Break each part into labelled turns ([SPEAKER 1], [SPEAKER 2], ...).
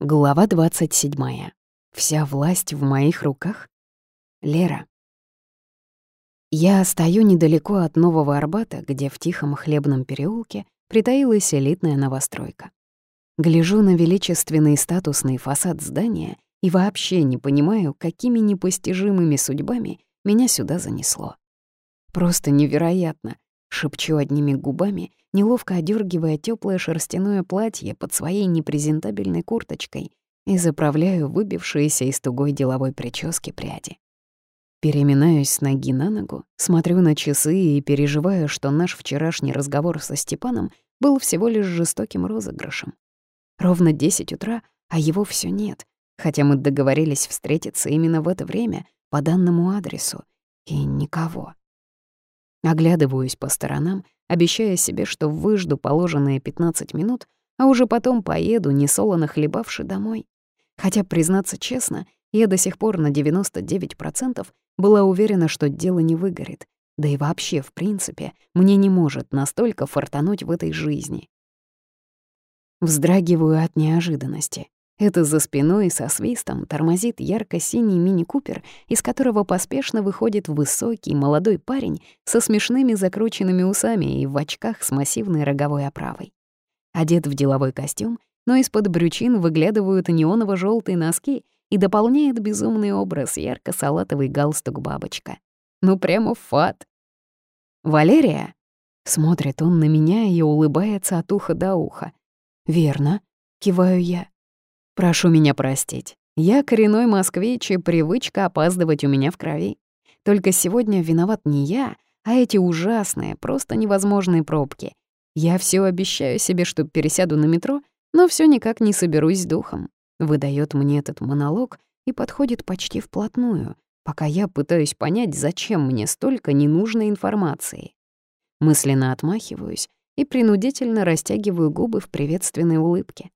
[SPEAKER 1] Глава 27. Вся власть в моих руках? Лера. Я стою недалеко от Нового Арбата, где в тихом хлебном переулке притаилась элитная новостройка. Гляжу на величественный статусный фасад здания и вообще не понимаю, какими непостижимыми судьбами меня сюда занесло. Просто невероятно, шепчу одними губами, неловко одергивая теплое шерстяное платье под своей непрезентабельной курточкой и заправляю выбившиеся из тугой деловой прически пряди. Переминаюсь с ноги на ногу, смотрю на часы и переживаю, что наш вчерашний разговор со Степаном был всего лишь жестоким розыгрышем. Ровно 10 утра, а его все нет, хотя мы договорились встретиться именно в это время по данному адресу, и никого. Оглядываюсь по сторонам, обещая себе, что выжду положенные 15 минут, а уже потом поеду, несолоно хлебавши домой. Хотя, признаться честно, я до сих пор на 99% была уверена, что дело не выгорит. Да и вообще, в принципе, мне не может настолько фартануть в этой жизни. Вздрагиваю от неожиданности. Это за спиной со свистом тормозит ярко-синий мини-купер, из которого поспешно выходит высокий молодой парень со смешными закрученными усами и в очках с массивной роговой оправой. Одет в деловой костюм, но из-под брючин выглядывают неоново желтые носки и дополняет безумный образ ярко-салатовый галстук-бабочка. Ну прямо фат. «Валерия?» Смотрит он на меня и улыбается от уха до уха. «Верно», — киваю я. Прошу меня простить. Я коренной москвич, и привычка опаздывать у меня в крови. Только сегодня виноват не я, а эти ужасные, просто невозможные пробки. Я все обещаю себе, что пересяду на метро, но все никак не соберусь с духом. Выдает мне этот монолог и подходит почти вплотную, пока я пытаюсь понять, зачем мне столько ненужной информации. Мысленно отмахиваюсь и принудительно растягиваю губы в приветственной улыбке.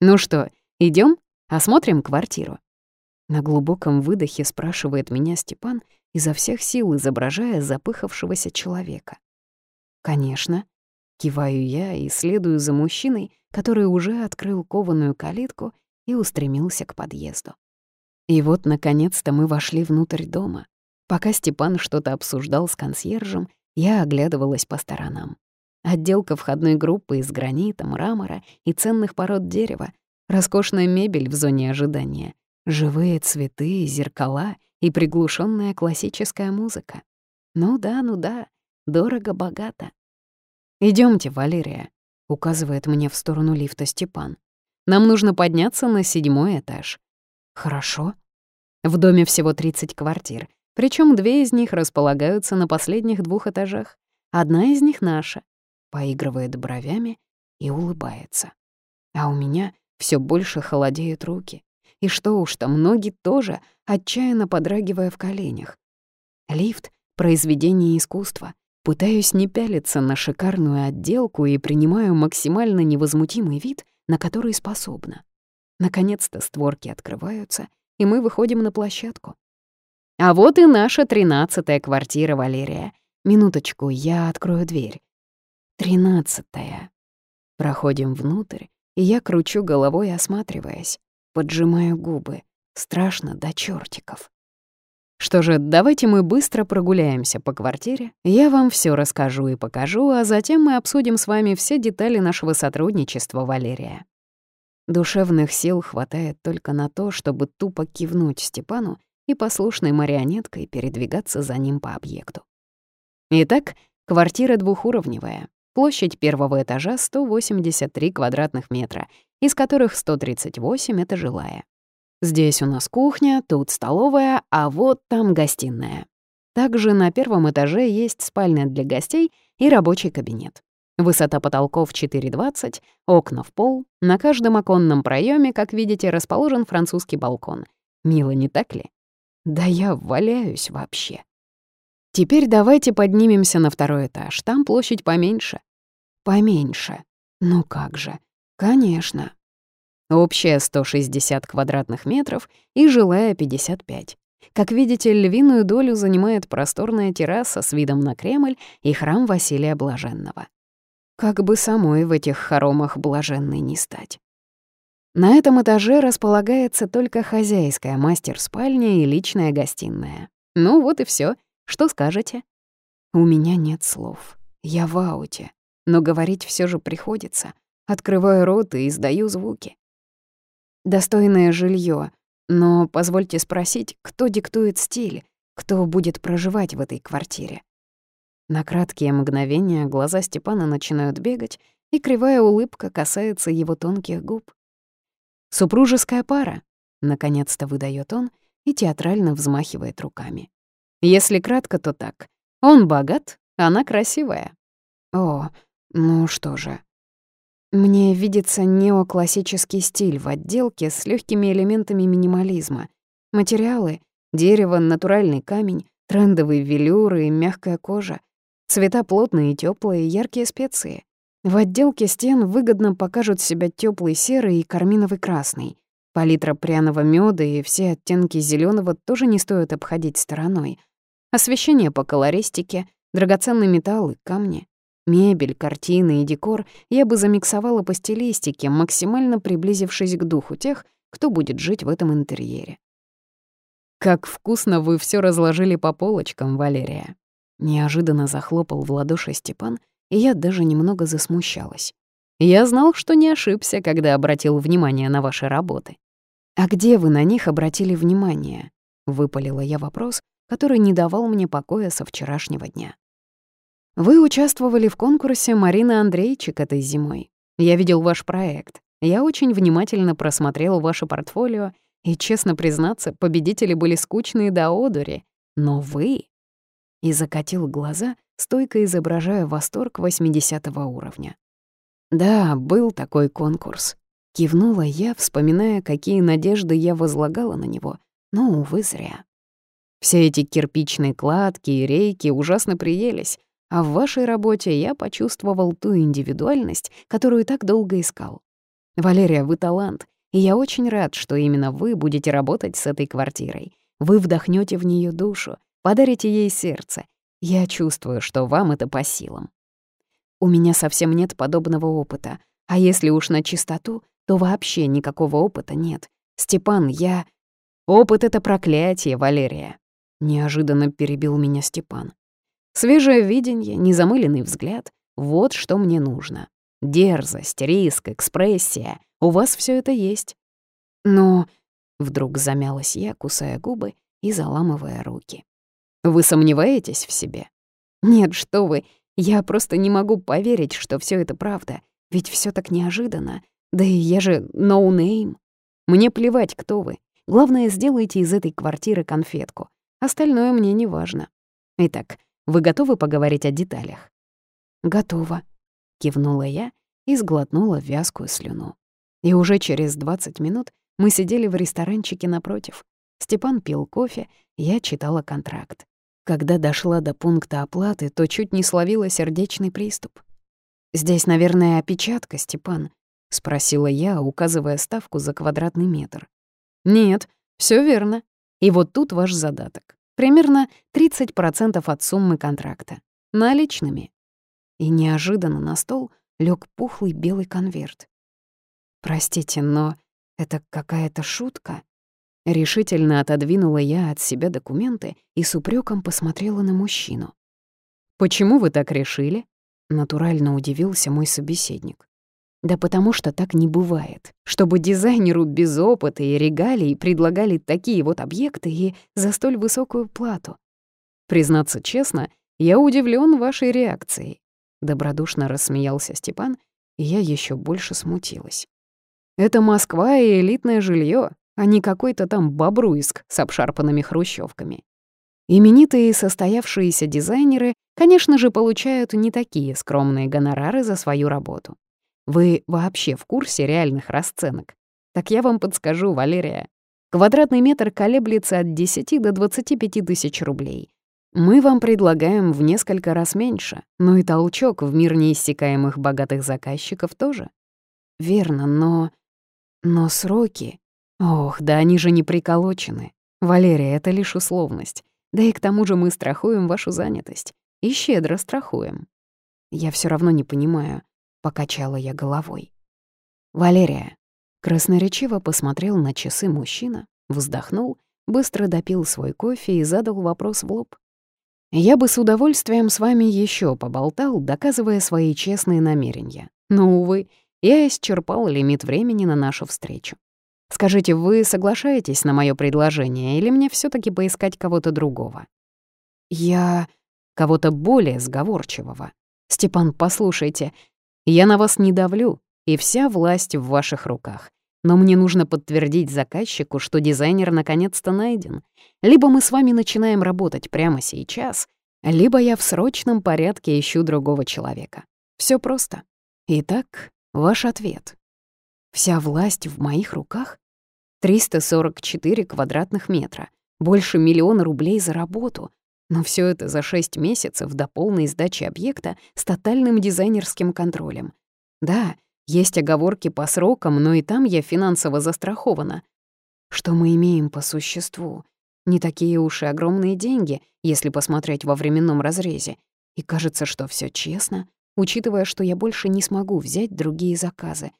[SPEAKER 1] «Ну что, Идем, осмотрим квартиру». На глубоком выдохе спрашивает меня Степан, изо всех сил изображая запыхавшегося человека. «Конечно». Киваю я и следую за мужчиной, который уже открыл кованую калитку и устремился к подъезду. И вот, наконец-то, мы вошли внутрь дома. Пока Степан что-то обсуждал с консьержем, я оглядывалась по сторонам. Отделка входной группы из гранита, мрамора и ценных пород дерева Роскошная мебель в зоне ожидания, живые цветы, зеркала и приглушенная классическая музыка. Ну да, ну да, дорого-богато. Идемте, Валерия», — указывает мне в сторону лифта Степан. «Нам нужно подняться на седьмой этаж». «Хорошо». В доме всего 30 квартир, причем две из них располагаются на последних двух этажах. Одна из них наша. Поигрывает бровями и улыбается. А у меня все больше холодеют руки. И что уж там, ноги тоже, отчаянно подрагивая в коленях. Лифт — произведение искусства. Пытаюсь не пялиться на шикарную отделку и принимаю максимально невозмутимый вид, на который способна. Наконец-то створки открываются, и мы выходим на площадку. А вот и наша тринадцатая квартира, Валерия. Минуточку, я открою дверь. Тринадцатая. Проходим внутрь, и я кручу головой, осматриваясь, поджимаю губы. Страшно до чертиков. Что же, давайте мы быстро прогуляемся по квартире, я вам все расскажу и покажу, а затем мы обсудим с вами все детали нашего сотрудничества, Валерия. Душевных сил хватает только на то, чтобы тупо кивнуть Степану и послушной марионеткой передвигаться за ним по объекту. Итак, квартира двухуровневая, Площадь первого этажа 183 квадратных метра, из которых 138 — это жилая. Здесь у нас кухня, тут столовая, а вот там гостиная. Также на первом этаже есть спальня для гостей и рабочий кабинет. Высота потолков 4,20, окна в пол. На каждом оконном проеме, как видите, расположен французский балкон. Мило, не так ли? Да я валяюсь вообще. Теперь давайте поднимемся на второй этаж, там площадь поменьше. Поменьше. Ну как же. Конечно. Общая 160 квадратных метров и жилая 55. Как видите, львиную долю занимает просторная терраса с видом на Кремль и храм Василия Блаженного. Как бы самой в этих хоромах блаженной не стать. На этом этаже располагается только хозяйская мастер-спальня и личная гостиная. Ну вот и все. Что скажете? У меня нет слов. Я в ауте. Но говорить все же приходится. Открываю рот и издаю звуки. Достойное жилье, но позвольте спросить, кто диктует стиль, кто будет проживать в этой квартире. На краткие мгновения глаза Степана начинают бегать, и кривая улыбка касается его тонких губ. «Супружеская пара», — наконец-то выдает он и театрально взмахивает руками. Если кратко, то так. Он богат, она красивая. О, ну что же. Мне видится неоклассический стиль в отделке с легкими элементами минимализма. Материалы — дерево, натуральный камень, трендовые велюры и мягкая кожа. Цвета плотные и теплые, яркие специи. В отделке стен выгодно покажут себя теплый серый и карминовый красный. Палитра пряного меда и все оттенки зеленого тоже не стоит обходить стороной. Освещение по колористике, драгоценный металл и камни. Мебель, картины и декор я бы замиксовала по стилистике, максимально приблизившись к духу тех, кто будет жить в этом интерьере. «Как вкусно вы все разложили по полочкам, Валерия!» Неожиданно захлопал в ладоши Степан, и я даже немного засмущалась. «Я знал, что не ошибся, когда обратил внимание на ваши работы». «А где вы на них обратили внимание?» — выпалила я вопрос, который не давал мне покоя со вчерашнего дня. Вы участвовали в конкурсе Марины Андрейчик этой зимой. Я видел ваш проект. Я очень внимательно просмотрел ваше портфолио, и, честно признаться, победители были скучные до одури. Но вы... И закатил глаза, стойко изображая восторг 80 уровня. Да, был такой конкурс. Кивнула я, вспоминая, какие надежды я возлагала на него, но, увы, зря. Все эти кирпичные кладки и рейки ужасно приелись, а в вашей работе я почувствовал ту индивидуальность, которую так долго искал. Валерия, вы талант, и я очень рад, что именно вы будете работать с этой квартирой. Вы вдохнете в нее душу, подарите ей сердце. Я чувствую, что вам это по силам. У меня совсем нет подобного опыта, а если уж на чистоту, то вообще никакого опыта нет. Степан, я... Опыт — это проклятие, Валерия. Неожиданно перебил меня Степан. Свежее видение, незамыленный взгляд — вот что мне нужно. Дерзость, риск, экспрессия — у вас все это есть. Но... Вдруг замялась я, кусая губы и заламывая руки. «Вы сомневаетесь в себе?» «Нет, что вы, я просто не могу поверить, что все это правда, ведь все так неожиданно. Да и я же no name. Мне плевать, кто вы. Главное, сделайте из этой квартиры конфетку. Остальное мне не важно. Итак, вы готовы поговорить о деталях?» «Готова», — кивнула я и сглотнула вязкую слюну. И уже через 20 минут мы сидели в ресторанчике напротив. Степан пил кофе, я читала контракт. Когда дошла до пункта оплаты, то чуть не словила сердечный приступ. «Здесь, наверное, опечатка, Степан?» — спросила я, указывая ставку за квадратный метр. «Нет, все верно. И вот тут ваш задаток. Примерно 30% от суммы контракта. Наличными. И неожиданно на стол лег пухлый белый конверт. «Простите, но это какая-то шутка?» Решительно отодвинула я от себя документы и с упреком посмотрела на мужчину. «Почему вы так решили?» Натурально удивился мой собеседник. Да потому что так не бывает, чтобы дизайнеру без опыта и регалий предлагали такие вот объекты и за столь высокую плату. Признаться честно, я удивлен вашей реакцией. Добродушно рассмеялся Степан, и я еще больше смутилась. Это Москва и элитное жилье, а не какой-то там Бобруйск с обшарпанными хрущевками. Именитые состоявшиеся дизайнеры, конечно же, получают не такие скромные гонорары за свою работу. Вы вообще в курсе реальных расценок? Так я вам подскажу, Валерия. Квадратный метр колеблется от 10 до 25 тысяч рублей. Мы вам предлагаем в несколько раз меньше, но и толчок в мир неиссякаемых богатых заказчиков тоже. Верно, но... Но сроки... Ох, да они же не приколочены. Валерия, это лишь условность. Да и к тому же мы страхуем вашу занятость. И щедро страхуем. Я все равно не понимаю, — покачала я головой. «Валерия, Красноречиво посмотрел на часы мужчина, вздохнул, быстро допил свой кофе и задал вопрос в лоб. «Я бы с удовольствием с вами еще поболтал, доказывая свои честные намерения. Но, увы, я исчерпал лимит времени на нашу встречу. Скажите, вы соглашаетесь на мое предложение или мне все таки поискать кого-то другого?» «Я...» «Кого-то более сговорчивого. Степан, послушайте, я на вас не давлю, и вся власть в ваших руках. Но мне нужно подтвердить заказчику, что дизайнер наконец-то найден. Либо мы с вами начинаем работать прямо сейчас, либо я в срочном порядке ищу другого человека. Все просто. Итак, ваш ответ. Вся власть в моих руках? 344 квадратных метра, больше миллиона рублей за работу. Но все это за 6 месяцев до полной сдачи объекта с тотальным дизайнерским контролем. Да, есть оговорки по срокам, но и там я финансово застрахована. Что мы имеем по существу? Не такие уж и огромные деньги, если посмотреть во временном разрезе. И кажется, что все честно, учитывая, что я больше не смогу взять другие заказы.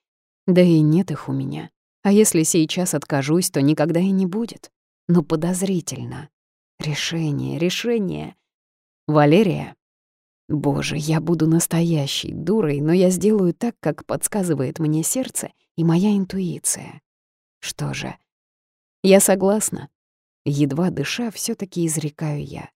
[SPEAKER 1] Да и нет их у меня. А если сейчас откажусь, то никогда и не будет. Но подозрительно. Решение, решение. Валерия, Боже, я буду настоящей дурой, но я сделаю так, как подсказывает мне сердце и моя интуиция. Что же, я согласна. Едва дыша, все таки изрекаю я.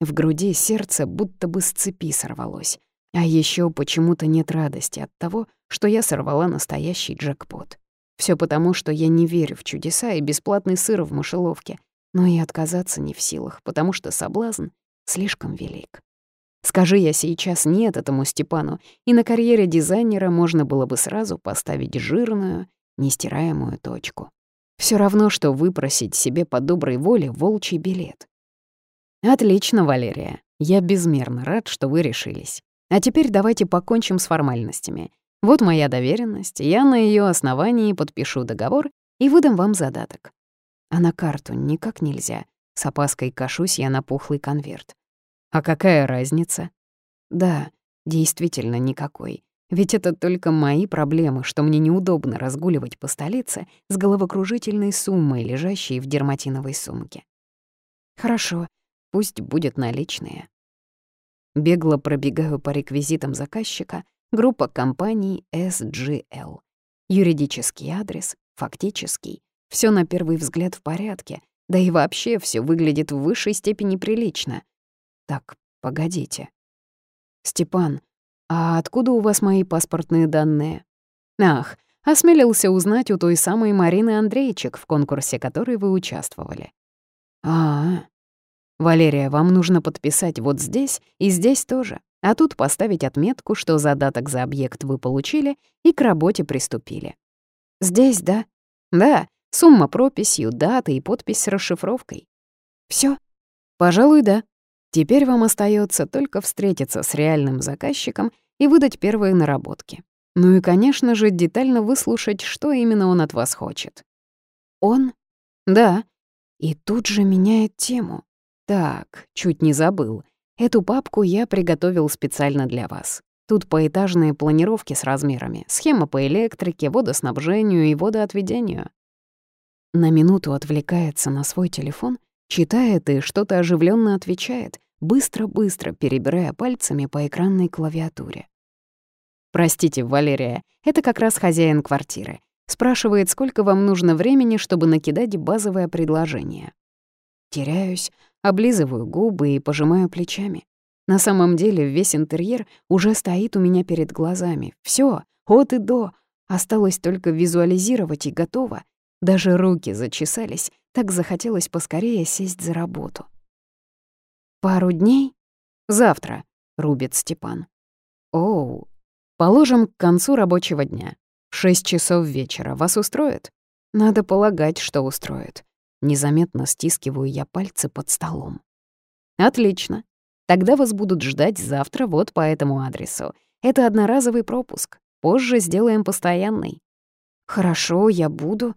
[SPEAKER 1] В груди сердце будто бы с цепи сорвалось. А еще почему-то нет радости от того, что я сорвала настоящий джекпот. Все потому, что я не верю в чудеса и бесплатный сыр в мышеловке, но и отказаться не в силах, потому что соблазн слишком велик. Скажи я сейчас «нет» этому Степану, и на карьере дизайнера можно было бы сразу поставить жирную, нестираемую точку. Все равно, что выпросить себе по доброй воле волчий билет. Отлично, Валерия. Я безмерно рад, что вы решились. А теперь давайте покончим с формальностями. Вот моя доверенность, я на ее основании подпишу договор и выдам вам задаток. А на карту никак нельзя. С опаской кашусь я на пухлый конверт. А какая разница? Да, действительно никакой. Ведь это только мои проблемы, что мне неудобно разгуливать по столице с головокружительной суммой, лежащей в дерматиновой сумке. Хорошо, пусть будет наличные. Бегло пробегаю по реквизитам заказчика, группа компаний SGL. Юридический адрес, фактический. Все на первый взгляд в порядке, да и вообще все выглядит в высшей степени прилично — так, погодите. Степан, а откуда у вас мои паспортные данные? Ах, осмелился узнать у той самой Марины Андрейчик, в конкурсе которой вы участвовали. А, -а, а Валерия, вам нужно подписать вот здесь и здесь тоже, а тут поставить отметку, что задаток за объект вы получили и к работе приступили. Здесь, да? Да, сумма прописью, дата и подпись с расшифровкой. Все? Пожалуй, да. Теперь вам остается только встретиться с реальным заказчиком и выдать первые наработки. Ну и, конечно же, детально выслушать, что именно он от вас хочет. Он? Да. И тут же меняет тему. Так, чуть не забыл. Эту папку я приготовил специально для вас. Тут поэтажные планировки с размерами, схема по электрике, водоснабжению и водоотведению. На минуту отвлекается на свой телефон, читает и что-то оживленно отвечает, быстро-быстро перебирая пальцами по экранной клавиатуре. «Простите, Валерия, это как раз хозяин квартиры. Спрашивает, сколько вам нужно времени, чтобы накидать базовое предложение. Теряюсь, облизываю губы и пожимаю плечами. На самом деле весь интерьер уже стоит у меня перед глазами. Все, от и до. Осталось только визуализировать и готово. Даже руки зачесались, так захотелось поскорее сесть за работу. «Пару дней?» «Завтра», — рубит Степан. «Оу, положим к концу рабочего дня. Шесть часов вечера. Вас устроит?» «Надо полагать, что устроит». Незаметно стискиваю я пальцы под столом. «Отлично. Тогда вас будут ждать завтра вот по этому адресу. Это одноразовый пропуск. Позже сделаем постоянный». «Хорошо, я буду».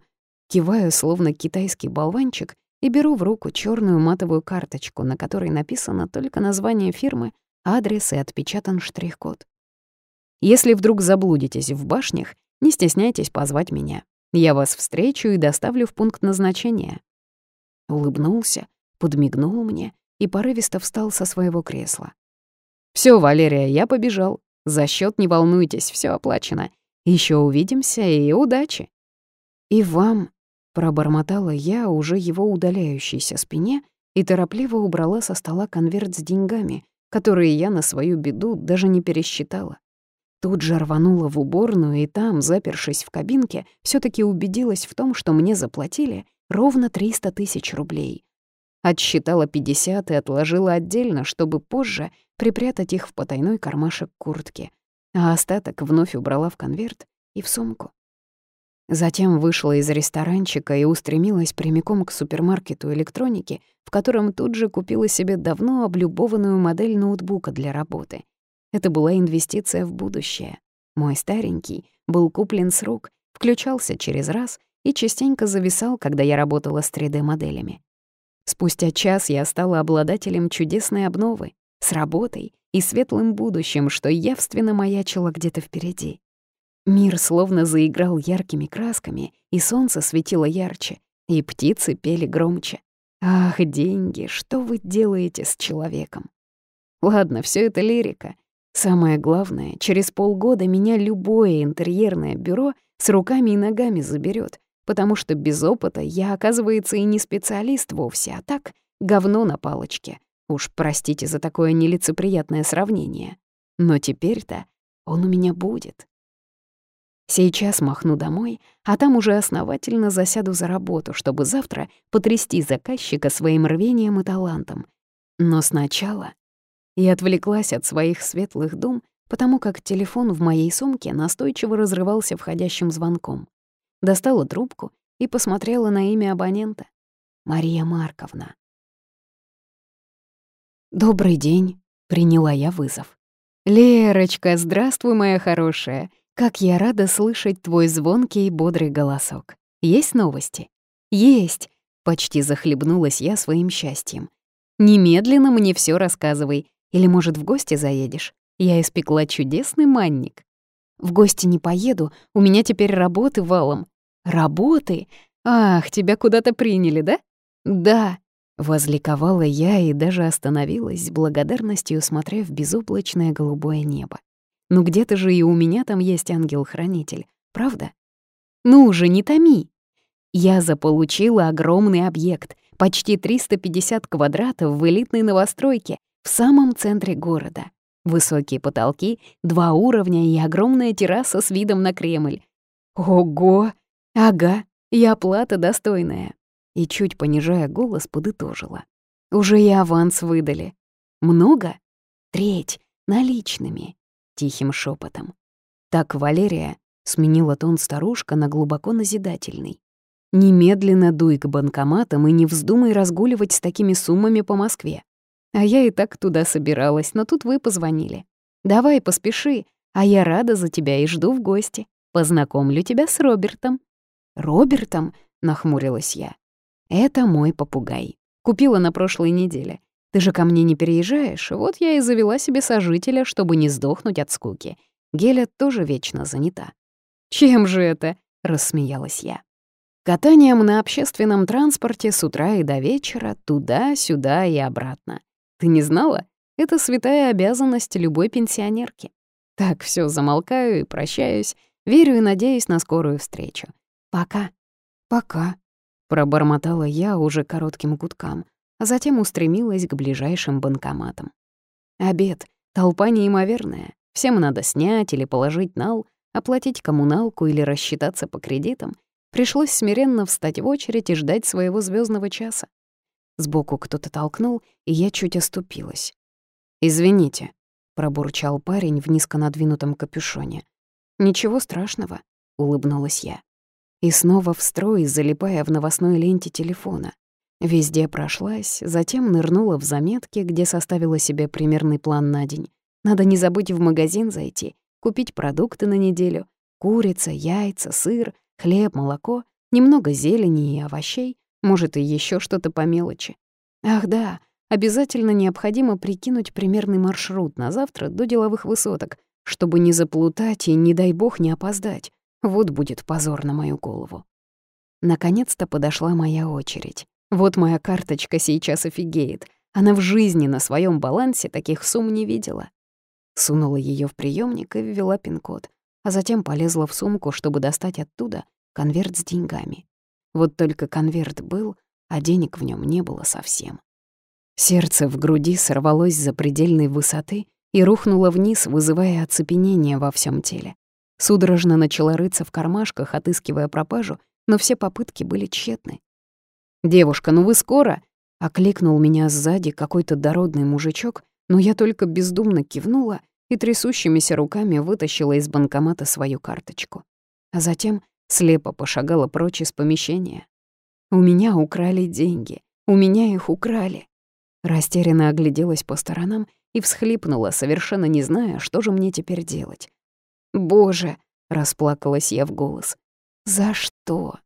[SPEAKER 1] Киваю, словно китайский болванчик, и беру в руку черную матовую карточку, на которой написано только название фирмы, адрес и отпечатан штрих-код. Если вдруг заблудитесь в башнях, не стесняйтесь позвать меня. Я вас встречу и доставлю в пункт назначения». Улыбнулся, подмигнул мне и порывисто встал со своего кресла. Все, Валерия, я побежал. За счет не волнуйтесь, все оплачено. Еще увидимся и удачи». «И вам», — пробормотала я уже его удаляющейся спине и торопливо убрала со стола конверт с деньгами, которые я на свою беду даже не пересчитала. Тут же рванула в уборную и там, запершись в кабинке, все таки убедилась в том, что мне заплатили ровно 300 тысяч рублей. Отсчитала 50 и отложила отдельно, чтобы позже припрятать их в потайной кармашек куртки, а остаток вновь убрала в конверт и в сумку. Затем вышла из ресторанчика и устремилась прямиком к супермаркету электроники, в котором тут же купила себе давно облюбованную модель ноутбука для работы. Это была инвестиция в будущее. Мой старенький был куплен с рук, включался через раз и частенько зависал, когда я работала с 3D-моделями. Спустя час я стала обладателем чудесной обновы, с работой и светлым будущим, что явственно маячило где-то впереди. Мир словно заиграл яркими красками, и солнце светило ярче, и птицы пели громче. Ах, деньги, что вы делаете с человеком? Ладно, все это лирика. Самое главное, через полгода меня любое интерьерное бюро с руками и ногами заберет, потому что без опыта я, оказывается, и не специалист вовсе, а так говно на палочке. Уж простите за такое нелицеприятное сравнение. Но теперь-то он у меня будет. Сейчас махну домой, а там уже основательно засяду за работу, чтобы завтра потрясти заказчика своим рвением и талантом. Но сначала я отвлеклась от своих светлых дум, потому как телефон в моей сумке настойчиво разрывался входящим звонком. Достала трубку и посмотрела на имя абонента. Мария Марковна. «Добрый день», — приняла я вызов. «Лерочка, здравствуй, моя хорошая. Как я рада слышать твой звонкий и бодрый голосок. Есть новости? Есть. Почти захлебнулась я своим счастьем. Немедленно мне все рассказывай. Или, может, в гости заедешь? Я испекла чудесный манник. В гости не поеду, у меня теперь работы валом. Работы? Ах, тебя куда-то приняли, да? Да. Возликовала я и даже остановилась с благодарностью, смотря в безоблачное голубое небо. Ну где-то же и у меня там есть ангел-хранитель, правда? Ну уже не томи. Я заполучила огромный объект, почти 350 квадратов в элитной новостройке в самом центре города. Высокие потолки, два уровня и огромная терраса с видом на Кремль. Ого! Ага, и оплата достойная. И чуть понижая голос, подытожила. Уже и аванс выдали. Много? Треть, наличными тихим шепотом. Так Валерия сменила тон старушка на глубоко назидательный. «Немедленно дуй к банкоматам и не вздумай разгуливать с такими суммами по Москве. А я и так туда собиралась, но тут вы позвонили. Давай, поспеши, а я рада за тебя и жду в гости. Познакомлю тебя с Робертом». «Робертом?» — нахмурилась я. «Это мой попугай. Купила на прошлой неделе. Ты же ко мне не переезжаешь, вот я и завела себе сожителя, чтобы не сдохнуть от скуки. Геля тоже вечно занята». «Чем же это?» — рассмеялась я. «Катанием на общественном транспорте с утра и до вечера, туда-сюда и обратно. Ты не знала? Это святая обязанность любой пенсионерки. Так, все замолкаю и прощаюсь, верю и надеюсь на скорую встречу. Пока. Пока», — пробормотала я уже коротким гудкам а затем устремилась к ближайшим банкоматам. Обед. Толпа неимоверная. Всем надо снять или положить нал, оплатить коммуналку или рассчитаться по кредитам. Пришлось смиренно встать в очередь и ждать своего звездного часа. Сбоку кто-то толкнул, и я чуть оступилась. «Извините», — пробурчал парень в низко надвинутом капюшоне. «Ничего страшного», — улыбнулась я. И снова в строй, залипая в новостной ленте телефона. Везде прошлась, затем нырнула в заметки, где составила себе примерный план на день. Надо не забыть в магазин зайти, купить продукты на неделю. Курица, яйца, сыр, хлеб, молоко, немного зелени и овощей, может, и еще что-то по мелочи. Ах да, обязательно необходимо прикинуть примерный маршрут на завтра до деловых высоток, чтобы не заплутать и, не дай бог, не опоздать. Вот будет позор на мою голову. Наконец-то подошла моя очередь. Вот моя карточка сейчас офигеет. Она в жизни на своем балансе таких сумм не видела. Сунула ее в приемник и ввела пин-код, а затем полезла в сумку, чтобы достать оттуда конверт с деньгами. Вот только конверт был, а денег в нем не было совсем. Сердце в груди сорвалось за предельной высоты и рухнуло вниз, вызывая оцепенение во всем теле. Судорожно начала рыться в кармашках, отыскивая пропажу, но все попытки были тщетны. «Девушка, ну вы скоро?» — окликнул меня сзади какой-то дородный мужичок, но я только бездумно кивнула и трясущимися руками вытащила из банкомата свою карточку. А затем слепо пошагала прочь из помещения. У меня украли деньги, у меня их украли. Растерянно огляделась по сторонам и всхлипнула, совершенно не зная, что же мне теперь делать. «Боже!» — расплакалась я в голос. «За что?»